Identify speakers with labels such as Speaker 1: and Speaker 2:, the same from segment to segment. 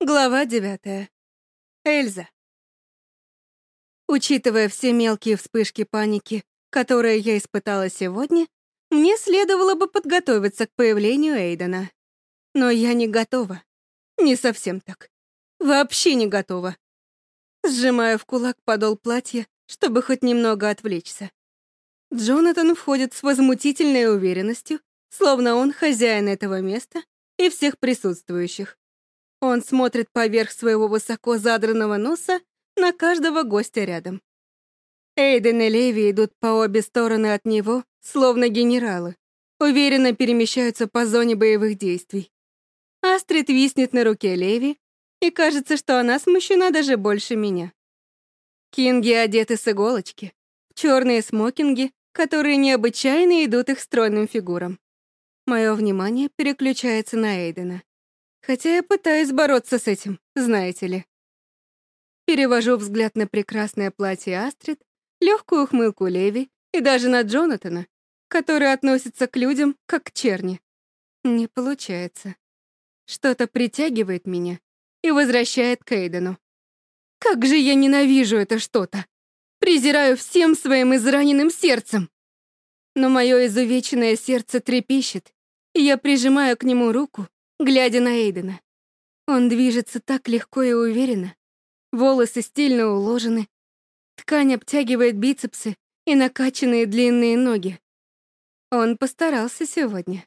Speaker 1: Глава девятая. Эльза. Учитывая все мелкие вспышки паники, которые я испытала сегодня, мне следовало бы подготовиться к появлению Эйдена. Но я не готова. Не совсем так. Вообще не готова. Сжимаю в кулак подол платья, чтобы хоть немного отвлечься. Джонатан входит с возмутительной уверенностью, словно он хозяин этого места и всех присутствующих. Он смотрит поверх своего высоко задранного носа на каждого гостя рядом. Эйден и Леви идут по обе стороны от него, словно генералы, уверенно перемещаются по зоне боевых действий. Астрид виснет на руке Леви, и кажется, что она смущена даже больше меня. Кинги одеты с иголочки, в черные смокинги, которые необычайно идут их стройным фигурам. Мое внимание переключается на Эйдена. Хотя я пытаюсь бороться с этим, знаете ли. Перевожу взгляд на прекрасное платье Астрид, легкую ухмылку Леви и даже на Джонатана, который относится к людям как к черни. Не получается. Что-то притягивает меня и возвращает к Эйдену. Как же я ненавижу это что-то! Презираю всем своим израненным сердцем! Но мое изувеченное сердце трепещет, и я прижимаю к нему руку глядя на Эйдена. Он движется так легко и уверенно. Волосы стильно уложены. Ткань обтягивает бицепсы и накачанные длинные ноги. Он постарался сегодня.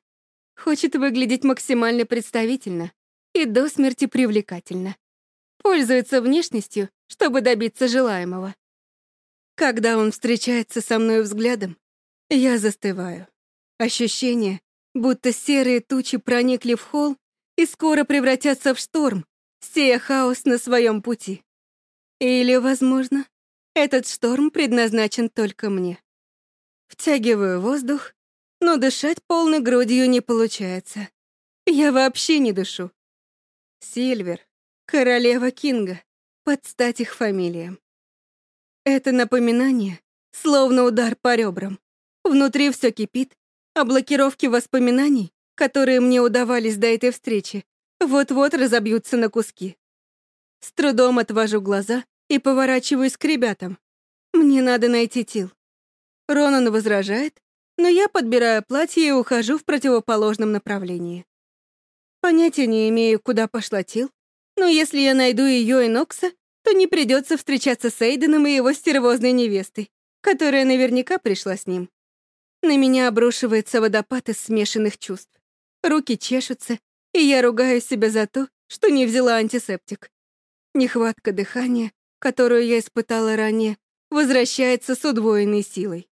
Speaker 1: Хочет выглядеть максимально представительно и до смерти привлекательно. Пользуется внешностью, чтобы добиться желаемого. Когда он встречается со мной взглядом, я застываю. Ощущение, будто серые тучи проникли в холл и скоро превратятся в шторм, сея хаос на своем пути. Или, возможно, этот шторм предназначен только мне. Втягиваю воздух, но дышать полной грудью не получается. Я вообще не дышу. Сильвер, королева Кинга, под стать их фамилиям. Это напоминание, словно удар по ребрам. Внутри все кипит, а блокировки воспоминаний которые мне удавались до этой встречи, вот-вот разобьются на куски. С трудом отвожу глаза и поворачиваюсь к ребятам. Мне надо найти Тил. Ронан возражает, но я подбираю платье и ухожу в противоположном направлении. Понятия не имею, куда пошла Тил, но если я найду ее и Нокса, то не придется встречаться с Эйденом и его стервозной невестой, которая наверняка пришла с ним. На меня обрушивается водопад из смешанных чувств. Руки чешутся, и я ругаю себя за то, что не взяла антисептик. Нехватка дыхания, которую я испытала ранее, возвращается с удвоенной силой.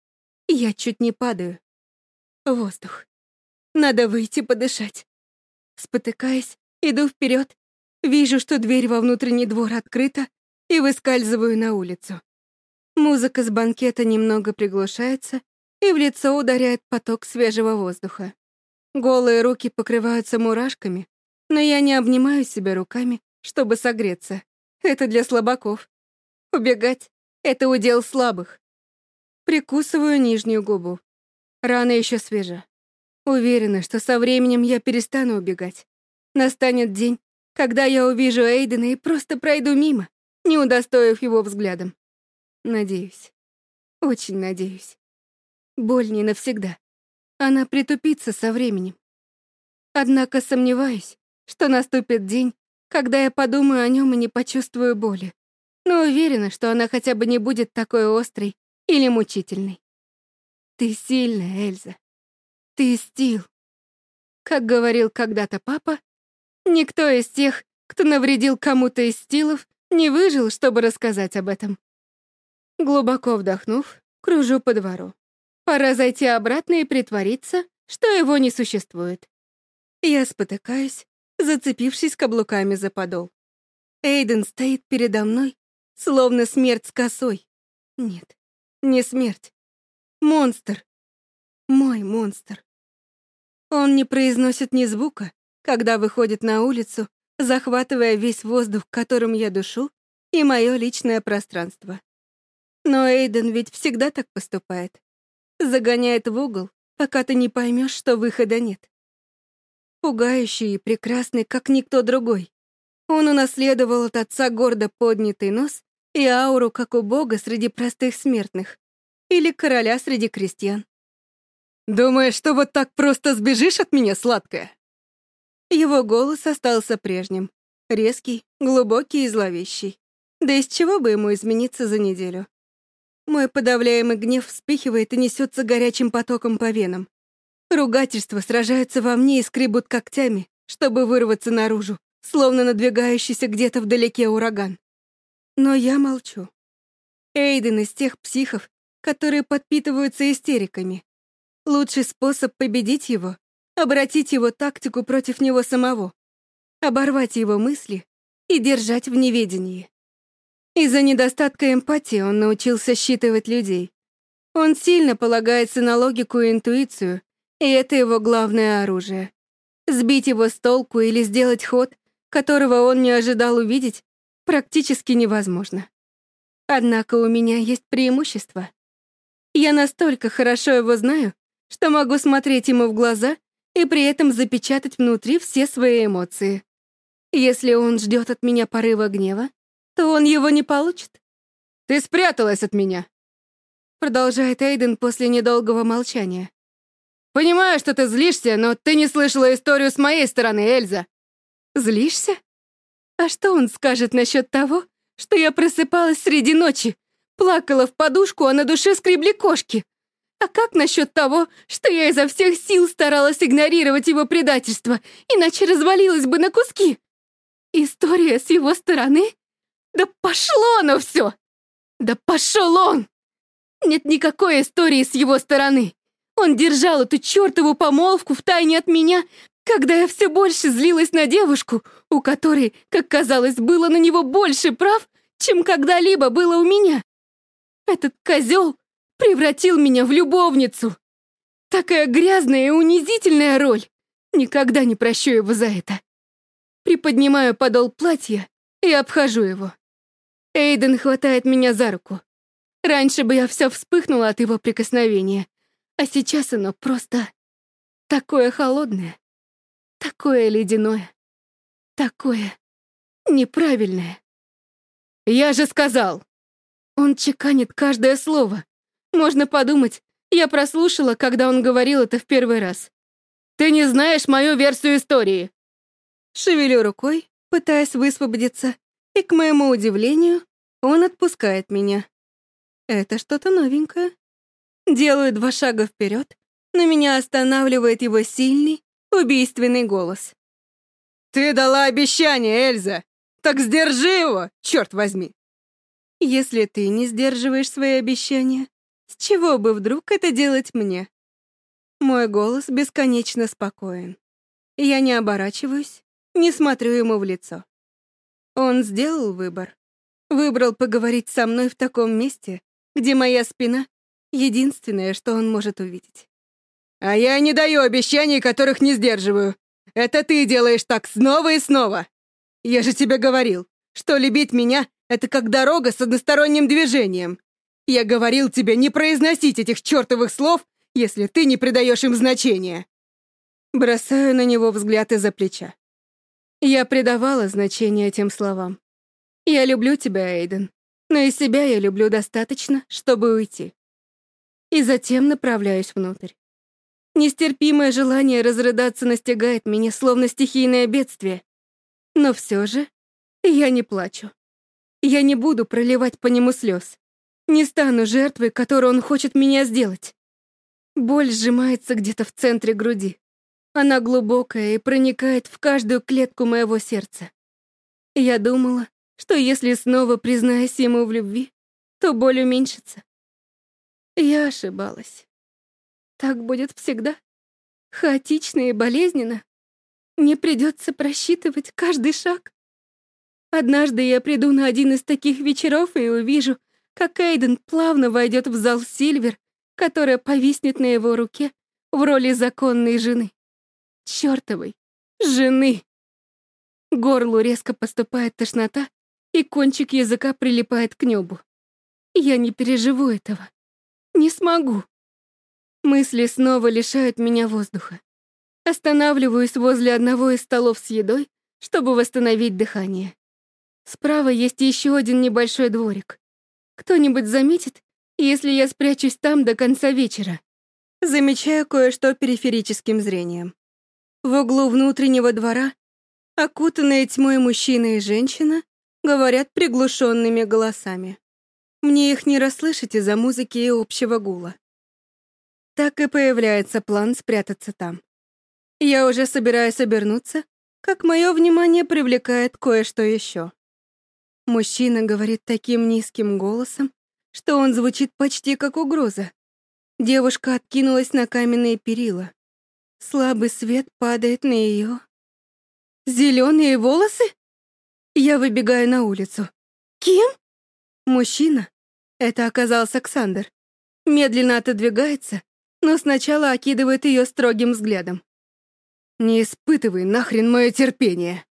Speaker 1: Я чуть не падаю. Воздух. Надо выйти подышать. Спотыкаясь, иду вперед, вижу, что дверь во внутренний двор открыта, и выскальзываю на улицу. Музыка с банкета немного приглушается, и в лицо ударяет поток свежего воздуха. Голые руки покрываются мурашками, но я не обнимаю себя руками, чтобы согреться. Это для слабаков. Убегать — это удел слабых. Прикусываю нижнюю губу. Рана еще свежа. Уверена, что со временем я перестану убегать. Настанет день, когда я увижу Эйдена и просто пройду мимо, не удостоив его взглядом. Надеюсь. Очень надеюсь. Боль не навсегда. Она притупится со временем. Однако сомневаюсь, что наступит день, когда я подумаю о нем и не почувствую боли. Но уверена, что она хотя бы не будет такой острой или мучительной. Ты сильная, Эльза. Ты стил. Как говорил когда-то папа, никто из тех, кто навредил кому-то из стилов, не выжил, чтобы рассказать об этом. Глубоко вдохнув, кружу по двору. Пора зайти обратно и притвориться, что его не существует. Я спотыкаюсь, зацепившись каблуками за подол. Эйден стоит передо мной, словно смерть с косой. Нет, не смерть. Монстр. Мой монстр. Он не произносит ни звука, когда выходит на улицу, захватывая весь воздух, которым я душу, и мое личное пространство. Но Эйден ведь всегда так поступает. загоняет в угол, пока ты не поймешь, что выхода нет. Пугающий и прекрасный, как никто другой. Он унаследовал от отца гордо поднятый нос и ауру, как у бога среди простых смертных или короля среди крестьян.
Speaker 2: «Думаешь, что вот так просто сбежишь от меня, сладкая?»
Speaker 1: Его голос остался прежним. Резкий, глубокий и зловещий. Да из чего бы ему измениться за неделю? Мой подавляемый гнев вспыхивает и несется горячим потоком по венам. Ругательства сражаются во мне и скребут когтями, чтобы вырваться наружу, словно надвигающийся где-то вдалеке ураган. Но я молчу. Эйден из тех психов, которые подпитываются истериками. Лучший способ победить его — обратить его тактику против него самого, оборвать его мысли и держать в неведении. Из-за недостатка эмпатии он научился считывать людей. Он сильно полагается на логику и интуицию, и это его главное оружие. Сбить его с толку или сделать ход, которого он не ожидал увидеть, практически невозможно. Однако у меня есть преимущество. Я настолько хорошо его знаю, что могу смотреть ему в глаза и при этом запечатать внутри все свои эмоции. Если он ждет от меня порыва гнева, то он его не получит.
Speaker 2: «Ты спряталась от меня!»
Speaker 1: Продолжает Эйден после недолгого молчания.
Speaker 2: «Понимаю, что ты злишься, но ты не слышала историю с моей стороны, Эльза!»
Speaker 1: «Злишься? А что он скажет насчет того, что Да пошло оно все! Да пошел он! Нет никакой истории с его стороны. Он держал эту чертову помолвку в тайне от меня, когда я все больше злилась на девушку, у которой, как казалось, было на него больше прав, чем когда-либо было у меня. Этот козел превратил меня в любовницу. Такая грязная и унизительная роль. Никогда не прощу его за это. Приподнимаю подол платья и обхожу его. Эйден хватает меня за руку. Раньше бы я вся вспыхнула от его прикосновения, а сейчас оно просто такое холодное, такое ледяное, такое неправильное.
Speaker 2: «Я же сказал!»
Speaker 1: Он чеканит каждое слово. Можно подумать, я прослушала, когда он говорил это в первый раз.
Speaker 2: «Ты не знаешь мою версию истории!»
Speaker 1: Шевелю рукой, пытаясь высвободиться, и, к моему удивлению, он отпускает меня. Это что-то новенькое. Делаю два шага вперед, но меня останавливает его сильный, убийственный голос.
Speaker 2: «Ты дала обещание, Эльза! Так сдержи его, черт возьми!»
Speaker 1: «Если ты не сдерживаешь свои обещания, с чего бы вдруг это делать мне?» Мой голос бесконечно спокоен. Я не оборачиваюсь, не смотрю ему в лицо. Он сделал выбор. Выбрал поговорить со мной в таком месте, где моя спина — единственное, что он может увидеть.
Speaker 2: «А я не даю обещаний, которых не сдерживаю. Это ты делаешь так снова и снова. Я же тебе говорил, что любить меня — это как дорога с односторонним движением. Я говорил тебе не произносить этих чертовых слов, если
Speaker 1: что если снова признаюсь ему в любви, то боль уменьшится. Я ошибалась. Так будет всегда. Хаотично и болезненно. Мне придется просчитывать каждый шаг. Однажды я приду на один из таких вечеров и увижу, как Эйден плавно войдет в зал Сильвер, которая повиснет на его руке в роли законной жены. Чёртовой жены! Горлу резко поступает тошнота, и кончик языка прилипает к небу. Я не переживу этого. Не смогу. Мысли снова лишают меня воздуха. Останавливаюсь возле одного из столов с едой, чтобы восстановить дыхание. Справа есть еще один небольшой дворик. Кто-нибудь заметит, если я спрячусь там до конца вечера? Замечаю кое-что периферическим зрением. В углу внутреннего двора, окутанные тьмой мужчина и женщина, говорят, приглушенными голосами. Мне их не расслышать из-за музыки и общего гула. Так и появляется план спрятаться там. Я уже собираюсь обернуться, как мое внимание привлекает кое-что еще. Мужчина говорит таким низким голосом, что он звучит почти как угроза. Девушка откинулась на каменные перила. Слабый свет падает на ее. Зеленые волосы? Я выбегаю на улицу. Ким? Мужчина, это оказался Александр, медленно отодвигается, но сначала окидывает ее строгим взглядом. «Не испытывай нахрен мое терпение!»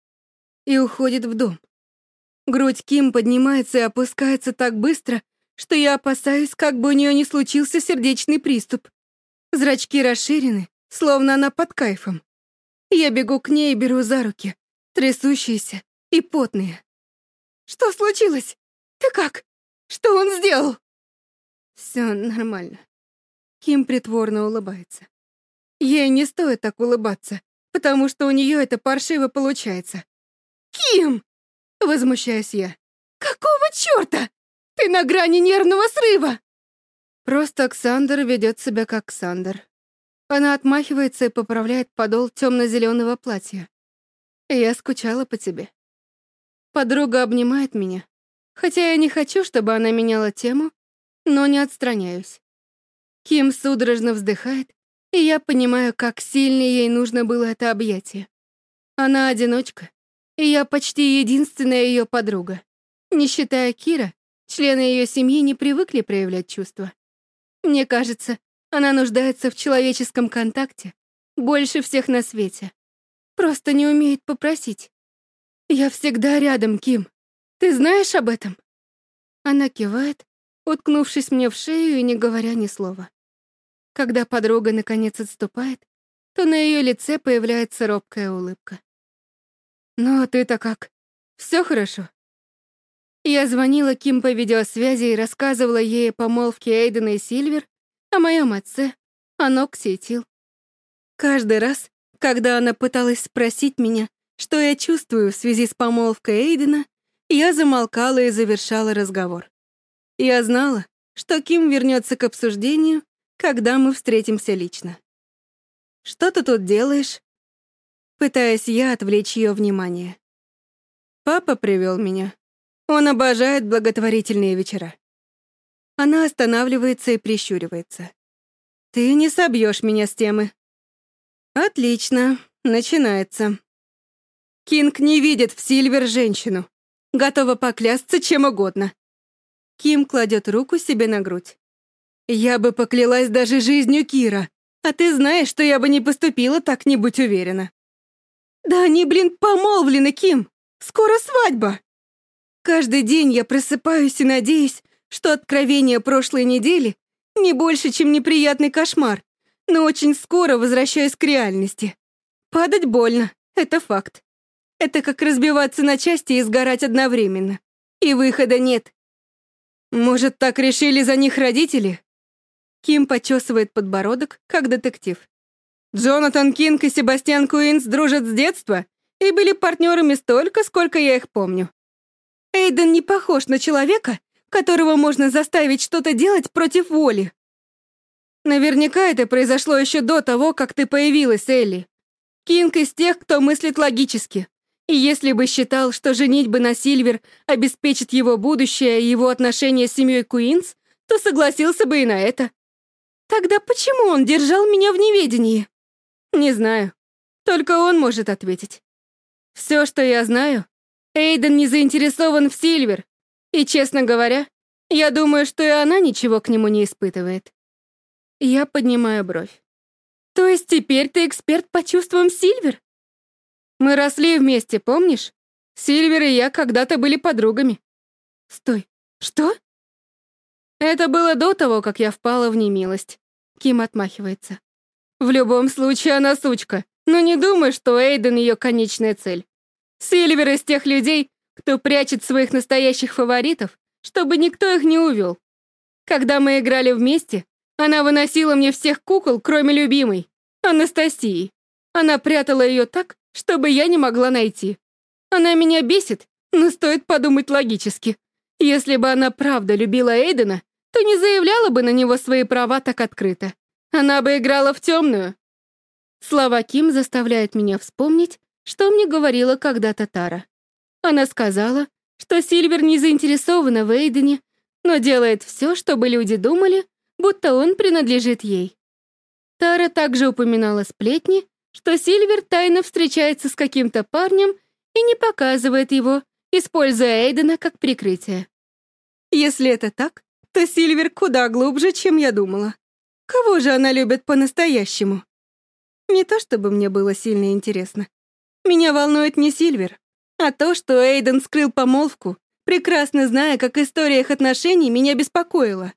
Speaker 1: И уходит в дом. Грудь Ким поднимается и опускается так быстро, что я опасаюсь, как бы у нее не случился сердечный приступ. Зрачки расширены, словно она под кайфом. Я бегу к ней и потные. «Что случилось? Ты как? Что он сделал?» «Все нормально». Ким притворно улыбается. Ей не стоит так улыбаться, потому что у нее это паршиво получается. «Ким!» — возмущаюсь я. «Какого черта? Ты на грани нервного срыва!» Просто Оксандр ведет себя как Оксандр. Она отмахивается и поправляет подол темно-зеленого платья. «Я скучала по тебе». Подруга обнимает меня, хотя я не хочу, чтобы она меняла тему, но не отстраняюсь. Ким судорожно вздыхает, и я понимаю, как сильно ей нужно было это объятие. Она одиночка, и я почти единственная ее подруга. Не считая Кира, члены ее семьи не привыкли проявлять чувства. Мне кажется, она нуждается в человеческом контакте больше всех на свете. Просто не умеет попросить. Я всегда рядом, Ким. Ты знаешь об этом? Она кивает, уткнувшись мне в шею и не говоря ни слова. Когда подруга наконец отступает, то на ее лице появляется робкая улыбка. «Ну, а ты-то как? Все хорошо?» Я звонила Ким по видеосвязи и рассказывала ей о помолвке Эйдена и Сильвер, о моем отце, о Ноксе и Тил. Каждый раз, когда она пыталась спросить меня, что я чувствую в связи с помолвкой Эйдена, я замолкала и завершала разговор. Я знала, что Ким вернется к обсуждению, когда мы встретимся лично. «Что ты тут делаешь?» Пытаясь я отвлечь ее внимание. Папа привел меня. Он обожает благотворительные вечера. Она останавливается и прищуривается. Ты не собьешь меня с темы. Отлично, начинается. Кинг не видит в Сильвер женщину. Готова поклясться чем угодно. Ким кладет руку себе на грудь. Я бы поклялась даже жизнью Кира, а ты знаешь, что я бы не поступила так, не будь уверена. Да они, блин, помолвлены, Ким. Скоро свадьба. Каждый день я просыпаюсь Это как разбиваться на части и сгорать одновременно. И выхода нет. Может, так решили за них родители? Ким почесывает подбородок, как детектив. Джонатан Кинг и Себастьян Куинс дружат с детства и были партнерами столько, сколько я их помню. Эйден не похож на человека, которого можно заставить что-то делать против воли. Наверняка это произошло еще до того, как ты появилась, Элли. Кинг из тех, кто мыслит логически. И если бы считал, что женитьба на Сильвер обеспечит его будущее и его отношения с семьей Куинс, то согласился бы и на это. Тогда почему он держал меня в неведении? Не знаю. Только он может ответить. Все, что я знаю, Эйден не заинтересован в Сильвер. И, честно говоря, я думаю, что и она ничего к нему не испытывает. Я поднимаю бровь. То есть теперь ты эксперт по чувствам Сильвер? Мы росли вместе, помнишь? Сильвер и я когда-то были подругами. Стой, что? Это было до того, как я впала в немилость. Ким отмахивается. В любом случае она сучка, но не думай, что Эйден ее конечная цель. Сильвер из тех людей, кто прячет своих настоящих фаворитов, чтобы никто их не увел. Когда мы играли вместе, она выносила мне всех кукол, чтобы я не могла найти. Она меня бесит, но стоит подумать логически. Если бы она правда любила Эйдена, то не заявляла бы на него свои права так открыто. Она бы играла в темную. Слова Ким заставляют меня вспомнить, что мне говорила когда-то Тара. Она сказала, что Сильвер не заинтересована в Эйдене, но делает все, чтобы люди думали, будто он принадлежит ей. Тара также упоминала сплетни, что Сильвер тайно встречается с каким-то парнем и не показывает его, используя Эйдена как прикрытие. Если это так, то Сильвер куда глубже, чем я думала. Кого же она любит по-настоящему? Не то чтобы мне было сильно интересно. Меня волнует не Сильвер, а то, что Эйден скрыл помолвку, прекрасно зная, как история их отношений меня беспокоила.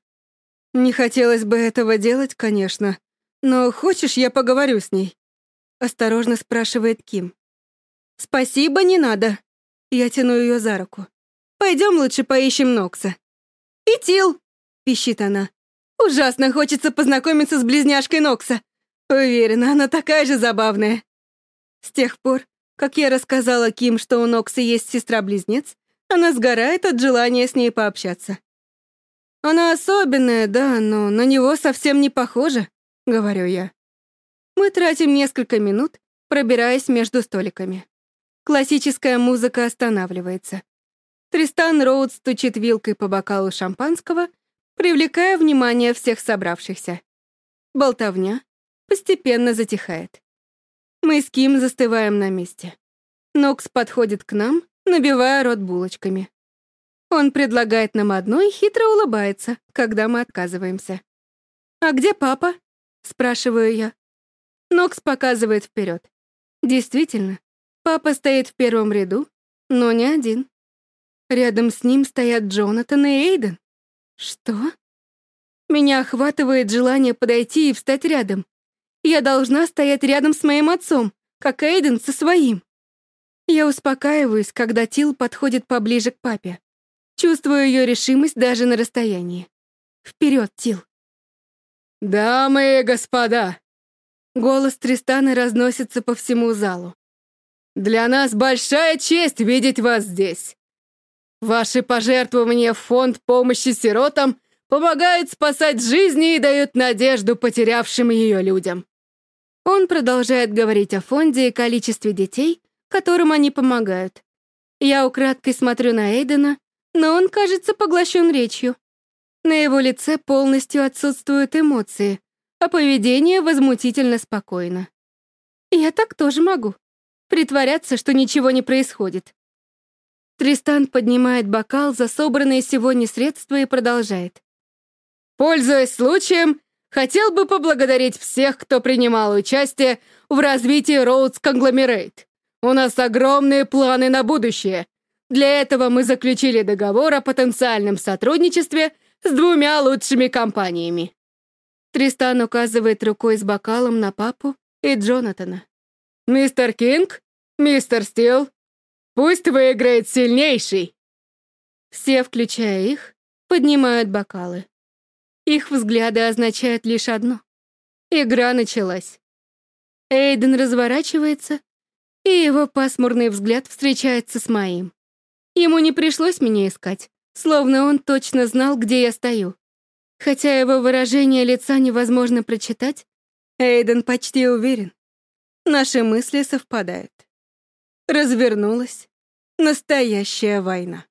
Speaker 1: Не хотелось бы этого делать, конечно, но хочешь, я поговорю с ней? Осторожно спрашивает Ким. Спасибо, не надо. Я тяну ее за руку. Пойдем лучше поищем Нокса. И Тил, пищит она. Ужасно хочется познакомиться с близняшкой Нокса. Уверена, она такая же забавная. С тех пор, как я рассказала Ким, что у Нокса есть сестра-близнец, она сгорает от желания с ней пообщаться. Она особенная, да, но на него совсем не похожа, говорю я. Мы тратим несколько минут, пробираясь между столиками. Классическая музыка останавливается. Тристан Роуд стучит вилкой по бокалу шампанского, привлекая внимание всех собравшихся. Болтовня постепенно затихает. Мы с Ким застываем на месте. Нокс подходит к нам, набивая рот булочками. Он предлагает нам одно и хитро улыбается, когда мы отказываемся. «А где папа?» — спрашиваю я. Нокс показывает вперед. Действительно, папа стоит в первом ряду, но не один. Рядом с ним стоят Джонатан и Эйден. Что? Меня охватывает желание подойти и встать рядом, я должна стоять рядом с моим отцом, как Эйден со своим. Я успокаиваюсь, когда Тил подходит поближе к папе. Чувствую ее решимость даже на расстоянии. Вперед, Тил.
Speaker 2: «Дамы и господа!»
Speaker 1: Голос Тристана разносится по всему залу.
Speaker 2: «Для нас большая честь видеть вас здесь. Ваши пожертвования в фонд помощи сиротам помогают спасать жизни и дают надежду потерявшим ее людям.
Speaker 1: Он продолжает говорить о фонде и количестве детей, которым они помогают. Я украдкой смотрю на Эйдена, но он, кажется, поглощен речью. На его лице полностью отсутствуют эмоции, а А поведение возмутительно спокойно. «Я так тоже могу. Притворяться, что ничего не происходит». Тристан поднимает бокал за собранные сегодня средства и продолжает.
Speaker 2: «Пользуясь случаем, хотел бы поблагодарить всех, кто принимал участие в развитии Роудс Конгломерейт. У нас огромные планы на будущее. Для этого мы заключили договор о потенциальном сотрудничестве с двумя лучшими компаниями.
Speaker 1: Тристан указывает рукой с бокалом на папу и Джонатана.
Speaker 2: «Мистер Кинг, мистер Стил, пусть выиграет сильнейший!»
Speaker 1: Все, включая их, поднимают бокалы. Их взгляды означают лишь одно. Игра началась. Эйден разворачивается, и его пасмурный взгляд встречается с моим. Ему не пришлось меня искать, словно он точно знал, где я стою. Хотя его выражение лица невозможно прочитать, Эйден почти уверен. Наши мысли совпадают. Развернулась настоящая война.